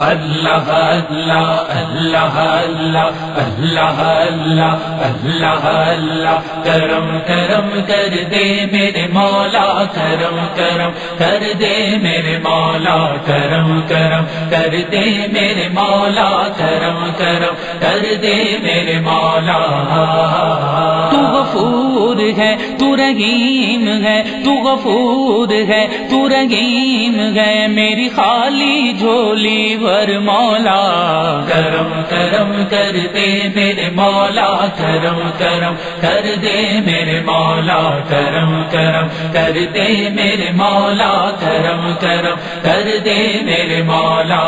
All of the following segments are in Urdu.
اللہ اللہ اللہ اللہ اللہ اللہ اللہ اللہ کرم کرم کر دے میرے مولا کرم کرم کر دے میرے مولا، کرم کرم، کر دے میرے مولا، کرم کرم، کر دے میرے مولا۔ تو غفور ہے، تو رحیم ہے، تو غفور ہے، تو رحیم ہے۔ میری خالی جھولی ور مولا۔ کرم کرم، کر دے میرے مولا۔ کرم کرم، کر دے میرے مولا۔ کرم کرم، کر دے میرے مولا۔ کرم کرم کر دے میرے مولا۔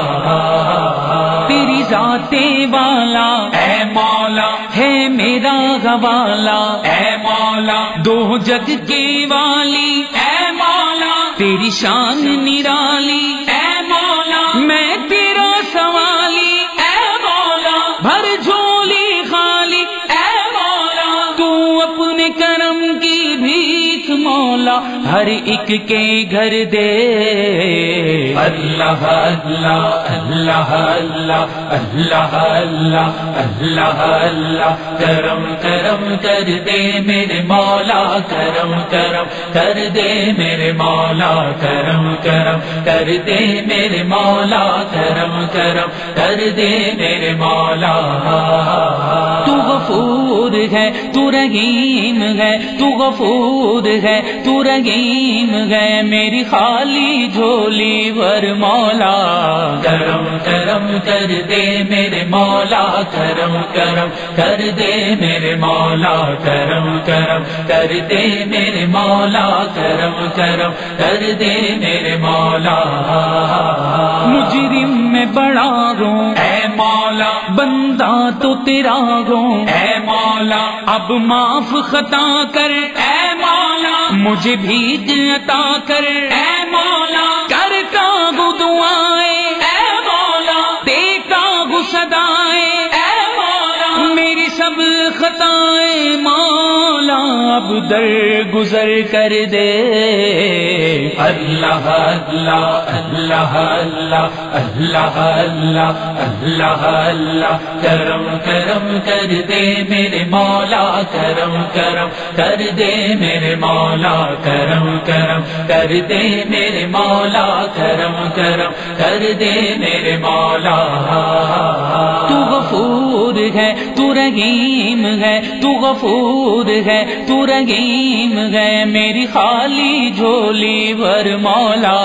تیری ذات والا۔ اے مولا۔ ہے میرا گوالا اے مولا۔ دو جگ کی والی۔ اے مولا۔ تیری شان نرالی۔ اے مولا۔ میں تیرا سوالی۔ اے مولا۔ بھر جھولی خالی۔ اے مولا۔ تو اپنے کرم بھیک مولا، ہر ایک کے گھر دے۔ اللہ اللہ اللہ اللہ اللہ اللہ اللہ اللہ، کرم کرم کر دے میرے مولا، کرم کرم کر دے میرے مولا، کرم کرم کر دے میرے مولا، کرم کرم کر دے میرے مولا۔ غفور ہے، تو رحیم ہے، تو غفور ہے، تو رحیم ہے۔ میری خالی جھولی ور مولا کرم کرم کر دے میرے مولا کرم کرم کر دے میرے مولا کرم کرم کر دے میرے مولا کرم کرم کر دے میرے مولا۔ مجرم میں بڑا رو بندہ تو تیرا گو اے مولا اب معاف خطا کر۔ اے مولا مجھے بھی عطا کر۔ اے مولا کر کا گو دعائیں۔ اے مولا دیتا گو صدائیں۔ اے مولا میری سب خطائیں۔ مولا اب در گزر کر دے۔ اللہ اللہ اللہ اللہ اللہ اللہ اللہ اللہ، کرم کرم کر دے میرے مولا، کرم کرم کر دے میرے مولا، کرم کرم کر دے میرے مولا، کرم کرم کر دے میرے مولا. تو غفور ہے، تو رحیم ہے، تو غفور ہے، تو رحیم ہے، میری خالی جھولی ور مولا۔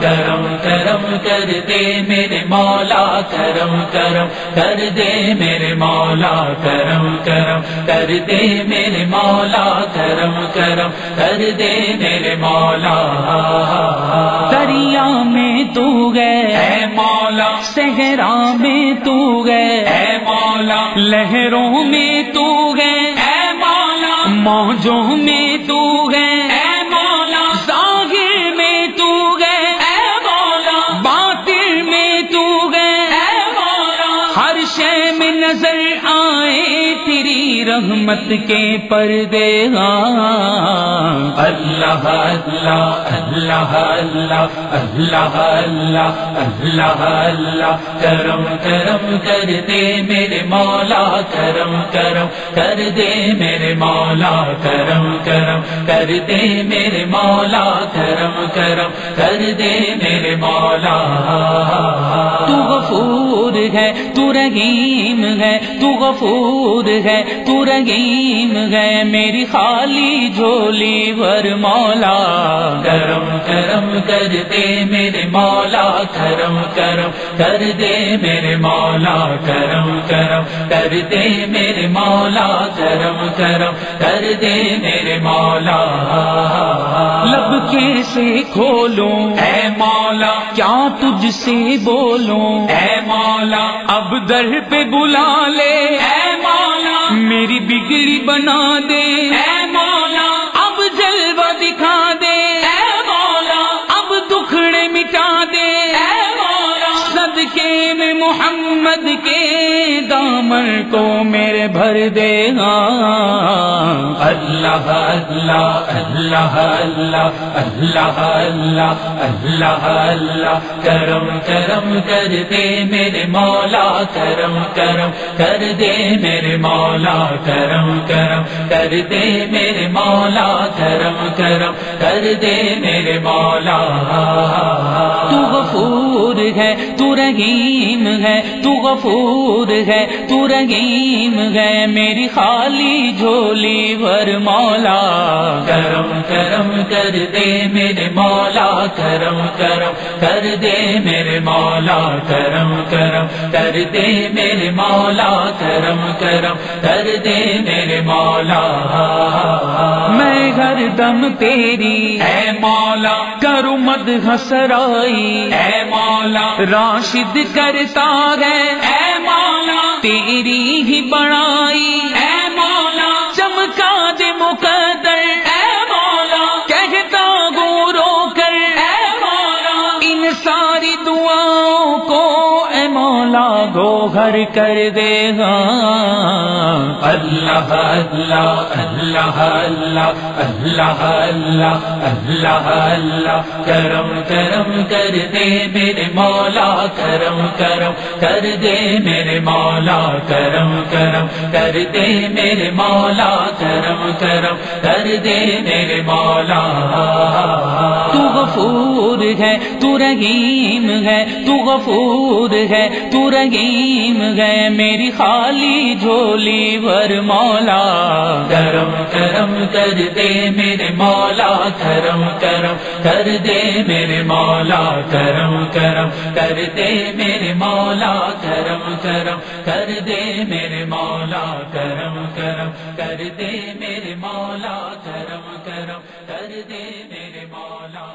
کرم کرم کر دے میرے مولا کرم کرم کر دے میرے مولا کرم کرم کر دے میرے مولا کرم کرم کر دے میرے مولا۔ دریا میں تو گئے۔ اے مولا۔ صحرا میں تو گئے۔ اے مولا۔ لہروں میں تو گئے۔ اے مولا۔ موجوں میں ہر شے میں نظر آئے تیری رحمت کے پردے ہاں۔ اللہ اللہ اللہ اللہ اللہ اللہ اللہ اللہ، کرم کرم کر دے میرے مولا، کرم کرم کر دے میرے مولا، کرم کرم کر دے میرے مولا، کرم کرم کر دے میرے مولا۔ ہے، تو رحیم ہے، تو غفور ہے، تو رحیم ہے، میری خالی جھولی ور مولا۔ کرم کرم کرتے میرے مولا کرم کرم کر دے میرے مولا کرم کرم کر دے میرے مولا کرم کرم کر دے میرے مولا۔ لب کیسے کھولوں؟ اے مولا کیا تجھ سے بولوں؟ اے مولا اب در پہ بلا لے۔ اے مولا میری بگڑی بنا دے۔ اے تو میرے بھر دے گا۔ اللہ اللہ اللہ اللہ اللہ اللہ اللہ اللہ. کرم کرم کر دے میرے مولا، کرم کرم کر دے میرے مولا. کرم کرم کر دے میرے مولا، کرم کرم کر دے میرے مولا. تو غفور ہے، تو رحیم ہے، تو غفور ہے، تو رحیم ہے. میری خالی جھولی ور مولا کرم کرم کر دے میرے مولا کرم کرم کر دے میرے مولا کرم کرم کر دے میرے مولا کرم کرم کر دے میرے مولا۔ میں ہر دم تیری اے مولا کروں مد ہسرائی اے مولا راشد کرتا ہے۔ اے مولا تیری ہی بڑائی۔ اے ساری دعاؤں کو اے مولا گو گھر کر دے گا۔ اللہ اللہ اللہ اللہ اللہ اللہ اللہ اللہ، کرم کرم کر دے میرے مولا، کرم کرم کر دے میرے مولا، کرم کرم کر دے میرے مولا، کرم کرم کر دے میرے مولا۔ ہے، تو رحیم ہے، تو غفور ہے، تو رحیم ہے۔ میری خالی جھولی ور مولا۔ کرم کرم کر دے میرے مولا کرم کرم کر دے میرے مولا۔ کرم کرم کر دے میرے مولا کرم کرم کر دے میرے مولا۔ کرم کرم کر دے میرے مولا کرم کرم کر دے میرے مولا۔